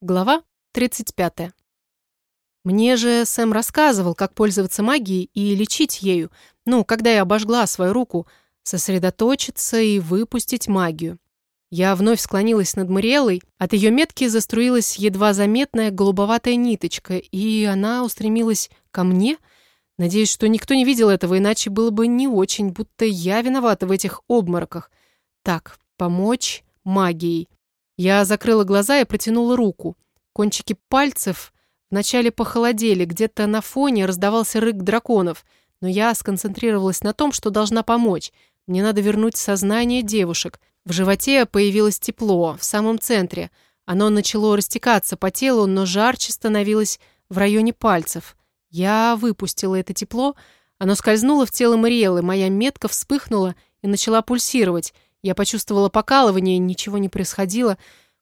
Глава 35. Мне же Сэм рассказывал, как пользоваться магией и лечить ею. Ну, когда я обожгла свою руку, сосредоточиться и выпустить магию. Я вновь склонилась над Мариэлой, от ее метки заструилась едва заметная голубоватая ниточка, и она устремилась ко мне. Надеюсь, что никто не видел этого, иначе было бы не очень, будто я виновата в этих обмороках. Так, помочь магией. Я закрыла глаза и протянула руку. Кончики пальцев вначале похолодели, где-то на фоне раздавался рык драконов, но я сконцентрировалась на том, что должна помочь. Мне надо вернуть сознание девушек. В животе появилось тепло, в самом центре. Оно начало растекаться по телу, но жарче становилось в районе пальцев. Я выпустила это тепло, оно скользнуло в тело Мариэлы, моя метка вспыхнула и начала пульсировать. Я почувствовала покалывание, ничего не происходило.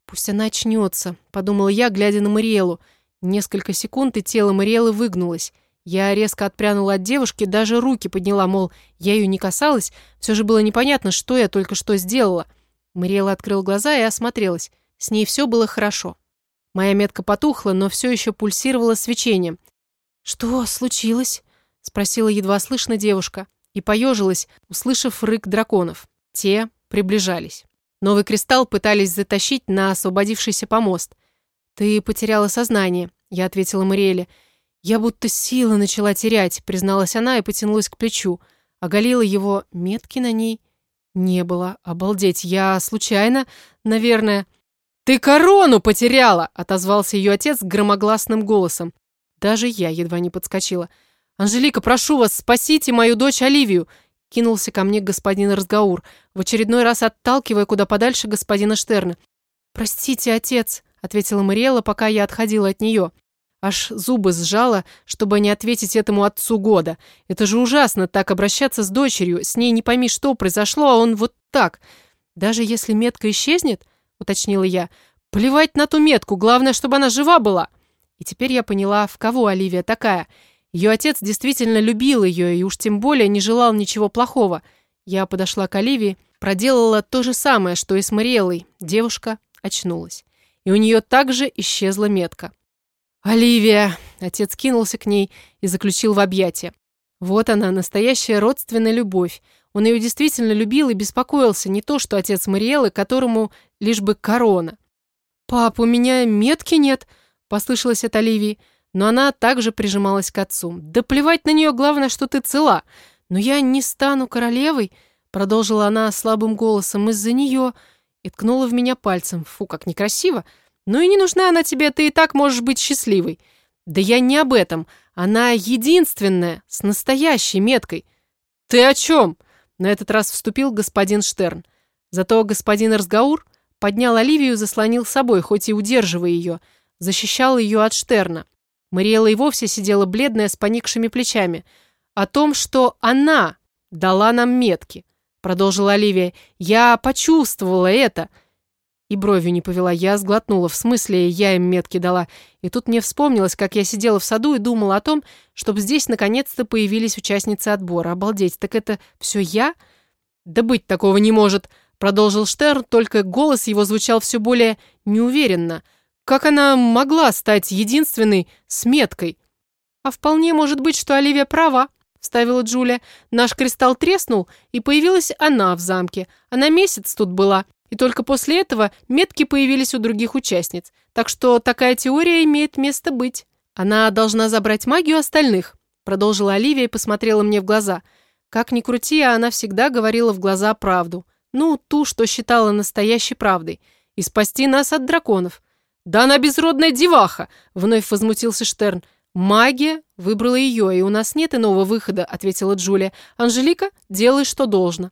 Пусть она очнется, подумала я, глядя на Мариэлу. Несколько секунд, и тело Мариэлы выгнулось. Я резко отпрянула от девушки, даже руки подняла, мол, я ее не касалась. Все же было непонятно, что я только что сделала. Мариэла открыла глаза и осмотрелась. С ней все было хорошо. Моя метка потухла, но все еще пульсировала свечением. «Что случилось?» — спросила едва слышно девушка и поежилась, услышав рык драконов. Те приближались. Новый кристалл пытались затащить на освободившийся помост. «Ты потеряла сознание», — я ответила Мариэле. «Я будто силы начала терять», — призналась она и потянулась к плечу. Оголила его, метки на ней не было. Обалдеть, я случайно, наверное... «Ты корону потеряла!» — отозвался ее отец громогласным голосом. Даже я едва не подскочила. «Анжелика, прошу вас, спасите мою дочь Оливию!» Кинулся ко мне господин Разгаур, в очередной раз отталкивая куда подальше господина Штерна. «Простите, отец», — ответила Мариэла, пока я отходила от нее. Аж зубы сжала, чтобы не ответить этому отцу года. Это же ужасно, так обращаться с дочерью. С ней не пойми, что произошло, а он вот так. Даже если метка исчезнет, уточнила я, плевать на ту метку, главное, чтобы она жива была. И теперь я поняла, в кого Оливия такая — ее отец действительно любил ее и уж тем более не желал ничего плохого. Я подошла к Оливии, проделала то же самое, что и с Мариэлой. Девушка очнулась. И у нее также исчезла метка. «Оливия!» – отец кинулся к ней и заключил в объятия. Вот она, настоящая родственная любовь. Он ее действительно любил и беспокоился, не то что отец Мариэлы, которому лишь бы корона. «Пап, у меня метки нет», – послышалось от Оливии но она также прижималась к отцу. «Да плевать на нее, главное, что ты цела. Но я не стану королевой», — продолжила она слабым голосом, «из-за нее...» И ткнула в меня пальцем. «Фу, как некрасиво. Ну и не нужна она тебе, ты и так можешь быть счастливой». «Да я не об этом. Она единственная, с настоящей меткой». «Ты о чем?» На этот раз вступил господин Штерн. Зато господин Разгаур поднял Оливию заслонил собой, хоть и удерживая ее, защищал ее от Штерна. Мариэла и вовсе сидела бледная с поникшими плечами. «О том, что она дала нам метки», — продолжила Оливия. «Я почувствовала это». И бровью не повела, я сглотнула. В смысле, я им метки дала. И тут мне вспомнилось, как я сидела в саду и думала о том, чтобы здесь наконец-то появились участницы отбора. Обалдеть, так это все я? Да быть такого не может, продолжил Штерн, только голос его звучал все более неуверенно — как она могла стать единственной с меткой? А вполне может быть, что Оливия права, вставила Джулия. Наш кристалл треснул, и появилась она в замке. Она месяц тут была, и только после этого метки появились у других участниц. Так что такая теория имеет место быть. Она должна забрать магию остальных, продолжила Оливия и посмотрела мне в глаза. Как ни крути, а она всегда говорила в глаза правду. Ну, ту, что считала настоящей правдой. И спасти нас от драконов. «Да она безродная деваха!» — вновь возмутился Штерн. «Магия выбрала ее, и у нас нет иного выхода», — ответила Джулия. «Анжелика, делай, что должно».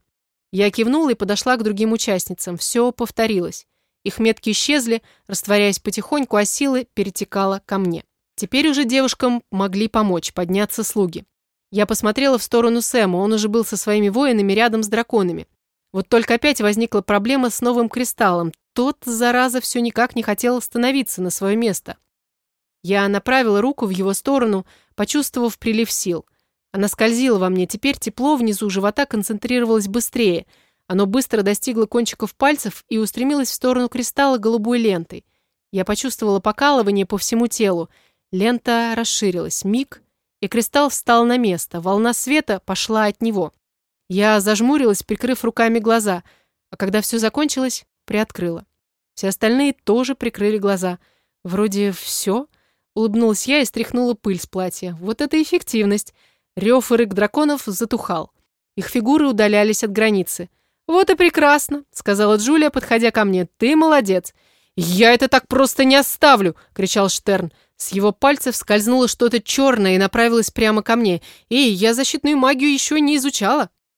Я кивнула и подошла к другим участницам. Все повторилось. Их метки исчезли, растворяясь потихоньку, а силы перетекала ко мне. Теперь уже девушкам могли помочь подняться слуги. Я посмотрела в сторону Сэма, он уже был со своими воинами рядом с драконами. Вот только опять возникла проблема с новым кристаллом. Тот, зараза, все никак не хотел становиться на свое место. Я направила руку в его сторону, почувствовав прилив сил. Она скользила во мне, теперь тепло внизу живота концентрировалось быстрее. Оно быстро достигло кончиков пальцев и устремилось в сторону кристалла голубой лентой. Я почувствовала покалывание по всему телу. Лента расширилась. Миг, и кристалл встал на место. Волна света пошла от него. Я зажмурилась, прикрыв руками глаза, а когда все закончилось, приоткрыла. Все остальные тоже прикрыли глаза. Вроде все. Улыбнулась я и стряхнула пыль с платья. Вот это эффективность. Рев и рык драконов затухал. Их фигуры удалялись от границы. «Вот и прекрасно», — сказала Джулия, подходя ко мне. «Ты молодец». «Я это так просто не оставлю!» — кричал Штерн. С его пальцев скользнуло что-то черное и направилось прямо ко мне. «Эй, я защитную магию еще не изучала!»